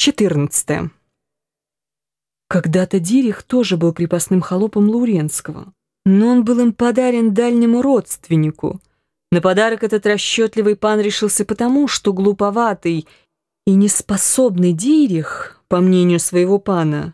14. Когда-то Дирих тоже был крепостным холопом Лауренского, но он был им подарен дальнему родственнику. На подарок этот расчетливый пан решился потому, что глуповатый и неспособный Дирих, по мнению своего пана,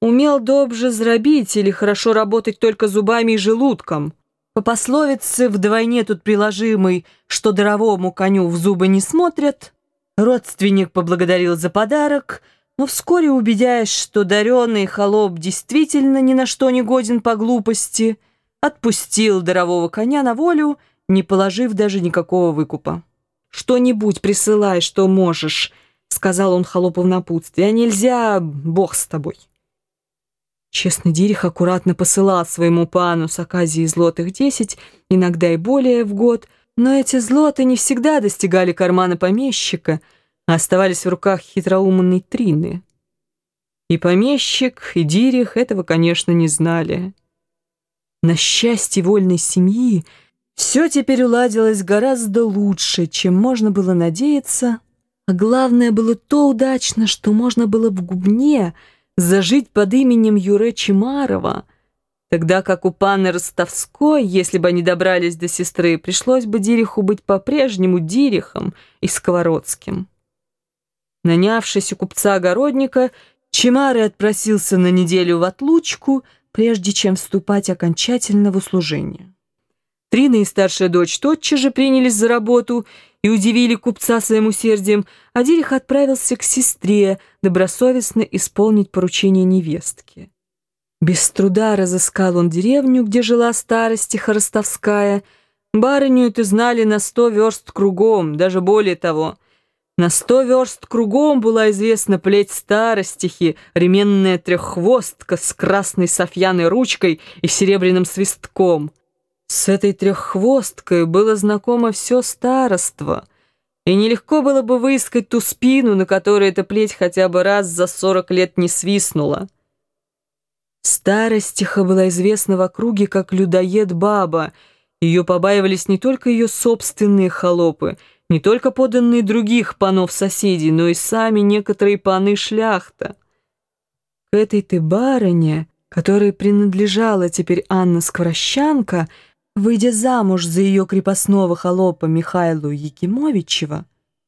умел добже зробить или хорошо работать только зубами и желудком. По пословице вдвойне тут приложимой, что даровому коню в зубы не смотрят, Родственник поблагодарил за подарок, но вскоре, убедясь, что даренный холоп действительно ни на что не годен по глупости, отпустил дарового коня на волю, не положив даже никакого выкупа. «Что-нибудь присылай, что можешь», — сказал он холопу в напутствие, — «а нельзя, бог с тобой». Честный Дирих аккуратно посылал своему пану с оказией злотых десять, иногда и более в год — но эти злоты не всегда достигали кармана помещика, а оставались в руках хитроумной Трины. И помещик, и Дирих этого, конечно, не знали. На счастье вольной семьи все теперь уладилось гораздо лучше, чем можно было надеяться, а главное было то удачно, что можно было в Губне зажить под именем Юре Чемарова — тогда как у паны Ростовской, если бы они добрались до сестры, пришлось бы Дириху быть по-прежнему Дирихом и Сковородским. Нанявшись у купца-огородника, Чемары отпросился на неделю в отлучку, прежде чем вступать окончательно в услужение. Трина и старшая дочь тотчас же принялись за работу и удивили купца своим усердием, а Дирих отправился к сестре добросовестно исполнить поручение невестки. Без труда разыскал он деревню, где жила старостиха Ростовская. Барыню это знали на сто верст кругом, даже более того. На сто верст кругом была известна плеть старостихи, ременная треххвостка с красной софьяной ручкой и серебряным свистком. С этой треххвосткой было знакомо все староство, и нелегко было бы выискать ту спину, на которой эта плеть хотя бы раз за сорок лет не свистнула. Старостиха была известна в округе как людоед-баба. Ее побаивались не только ее собственные холопы, не только поданные других панов-соседей, но и сами некоторые паны шляхта. К этой-то барыне, которой принадлежала теперь Анна Скворощанка, выйдя замуж за ее крепостного холопа Михайлу Якимовичева,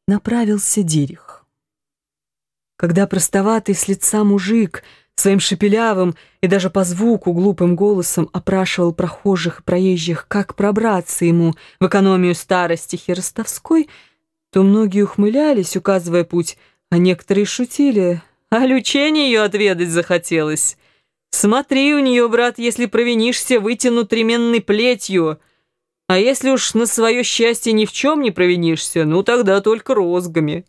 направился Дирих. Когда простоватый с лица мужик — Своим шепелявым и даже по звуку глупым голосом опрашивал прохожих и проезжих, как пробраться ему в экономию старости Херостовской, то многие ухмылялись, указывая путь, а некоторые шутили. А лючение ее отведать захотелось. Смотри у нее, брат, если провинишься, вытяну тременной плетью. А если уж на свое счастье ни в чем не провинишься, ну тогда только розгами.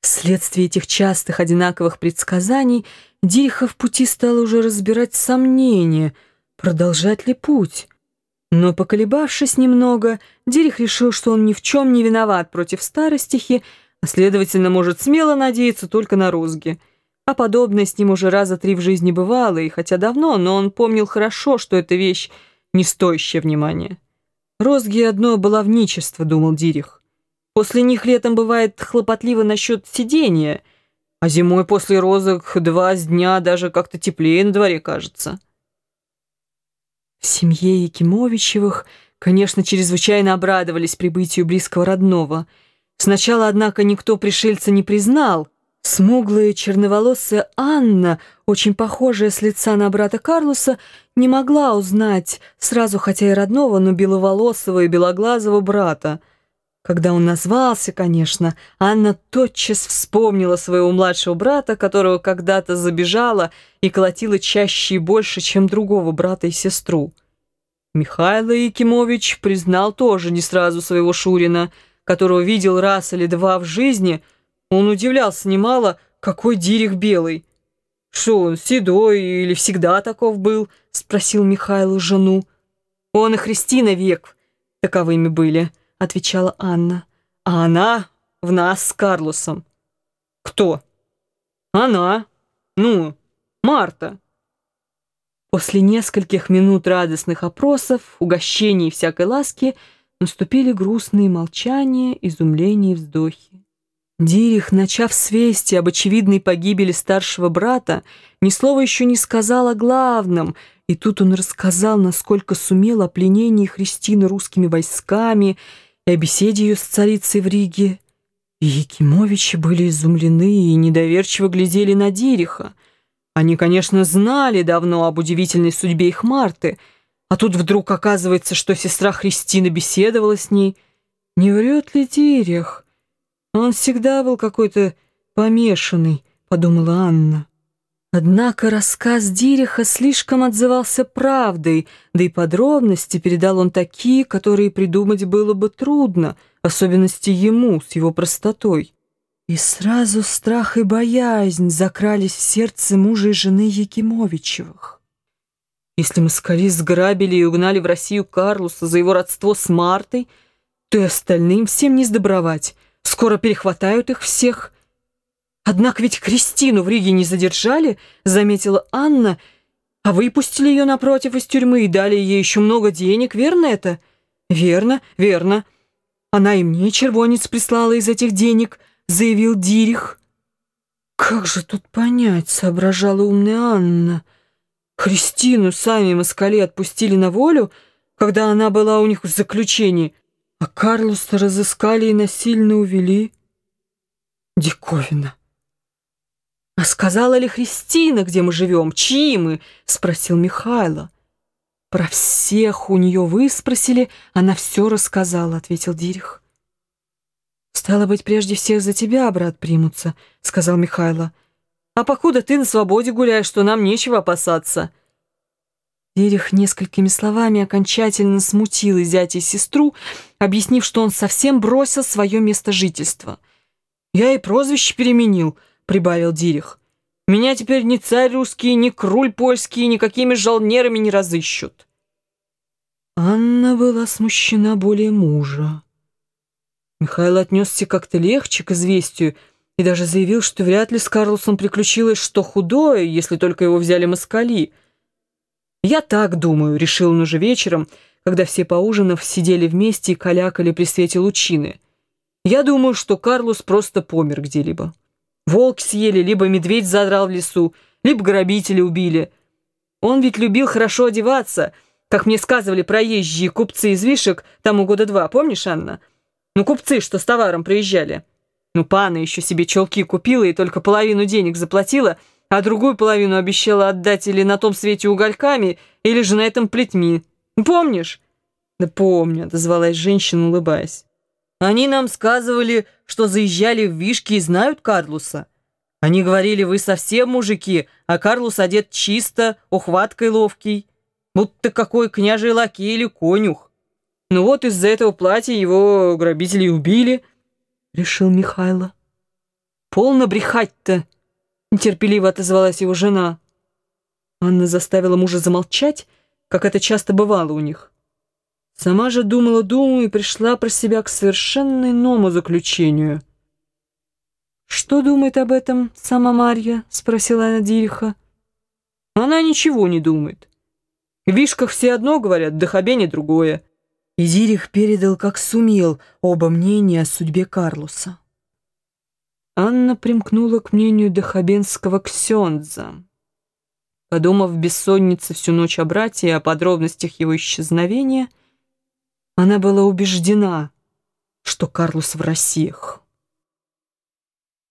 Вследствие этих частых одинаковых предсказаний Диха в пути стал уже разбирать сомнения, продолжать ли путь. Но, поколебавшись немного, Дирих решил, что он ни в чем не виноват против старостихи, а, следовательно, может смело надеяться только на розги. А подобное с ним уже раза три в жизни бывало, и хотя давно, но он помнил хорошо, что эта вещь не стоящая внимания. Розги одно баловничество, думал Дирих. После них летом бывает хлопотливо насчет сидения, а зимой после розок два дня даже как-то теплее на дворе кажется. В семье Якимовичевых, конечно, чрезвычайно обрадовались прибытию близкого родного. Сначала, однако, никто пришельца не признал. Смуглая черноволосая Анна, очень похожая с лица на брата Карлоса, не могла узнать сразу, хотя и родного, но беловолосого и белоглазого брата — когда он назвался, конечно, Анна тотчас вспомнила своего младшего брата, которого когда-то забежала и колотила чаще и больше, чем другого брата и сестру. Михаил Якимович признал тоже не сразу своего Шурина, которого видел раз или два в жизни. Он удивлялся немало, какой дирих белый. «Что он, седой или всегда таков был?» — спросил Михаил жену. «Он и Христина век таковыми были». — отвечала Анна. «А она в нас с Карлосом». «Кто?» «Она. Ну, Марта». После нескольких минут радостных опросов, угощений и всякой ласки наступили грустные молчания, изумления и вздохи. Дирих, начав с вести об очевидной погибели старшего брата, ни слова еще не сказал о главном, и тут он рассказал, насколько сумел о пленении Христины русскими войсками и о беседе ее с царицей в Риге. И Якимовичи были изумлены и недоверчиво глядели на Дириха. Они, конечно, знали давно об удивительной судьбе их Марты, а тут вдруг оказывается, что сестра Христина беседовала с ней. Не врет ли Дирих? Он всегда был какой-то помешанный, подумала Анна. Однако рассказ Дириха слишком отзывался правдой, да и подробности передал он такие, которые придумать было бы трудно, особенности ему, с его простотой. И сразу страх и боязнь закрались в сердце мужа и жены Якимовичевых. Если москали сграбили и угнали в Россию Карлуса за его родство с Мартой, то и остальным всем не сдобровать. Скоро перехватают их всех. Однако ведь Кристину в Риге не задержали, заметила Анна, а выпустили ее напротив из тюрьмы и дали ей еще много денег, верно это? Верно, верно. Она и мне червонец прислала из этих денег, заявил Дирих. Как же тут понять, соображала умная Анна. Христину сами москали отпустили на волю, когда она была у них в заключении, а Карлуса разыскали и насильно увели. Диковина. «А сказала ли Христина, где мы живем? Чьи мы?» — спросил Михайло. «Про всех у нее вы спросили, она все рассказала», — ответил Дирих. «Стало быть, прежде всех за тебя, брат, примутся», — сказал Михайло. «А покуда ты на свободе гуляешь, что нам нечего опасаться». Дирих несколькими словами окончательно смутил зятя и сестру, объяснив, что он совсем бросил свое место жительства. «Я и прозвище переменил», — прибавил Дирих. «Меня теперь ни царь русский, ни круль польский никакими жалнерами не разыщут». Анна была смущена более мужа. Михаил отнесся как-то легче к известию и даже заявил, что вряд ли с Карлосом приключилось что худое, если только его взяли москали — «Я так думаю», — решил он уже вечером, когда все поужинав сидели вместе и калякали при свете лучины. «Я думаю, что Карлос просто помер где-либо. Волки съели, либо медведь задрал в лесу, либо грабители убили. Он ведь любил хорошо одеваться, как мне сказывали проезжие купцы из Вишек тому года два, помнишь, Анна? Ну, купцы, что с товаром приезжали. Ну, пана еще себе челки купила и только половину денег заплатила — а другую половину обещала отдать или на том свете угольками, или же на этом плетьми. Помнишь?» «Да помню», — отозвалась женщина, улыбаясь. «Они нам сказывали, что заезжали в Вишки и знают Карлуса. Они говорили, вы совсем мужики, а Карлус одет чисто, ухваткой ловкий, будто какой княжий лакей или конюх. Ну вот из-за этого платья его грабители убили», — решил Михайло. «Полно брехать-то!» нетерпеливо отозвалась его жена. Анна заставила мужа замолчать, как это часто бывало у них. Сама же думала думу и пришла про себя к совершенно иному заключению. «Что думает об этом сама Марья?» — спросила она Дириха. «Она ничего не думает. В Вишках все одно говорят, да Хабене другое». И Дирих передал, как сумел, оба мнения о судьбе Карлуса. Анна примкнула к мнению Дахабенского ксендза. Подумав бессоннице всю ночь о брате и о подробностях его исчезновения, она была убеждена, что Карлос в Россиях.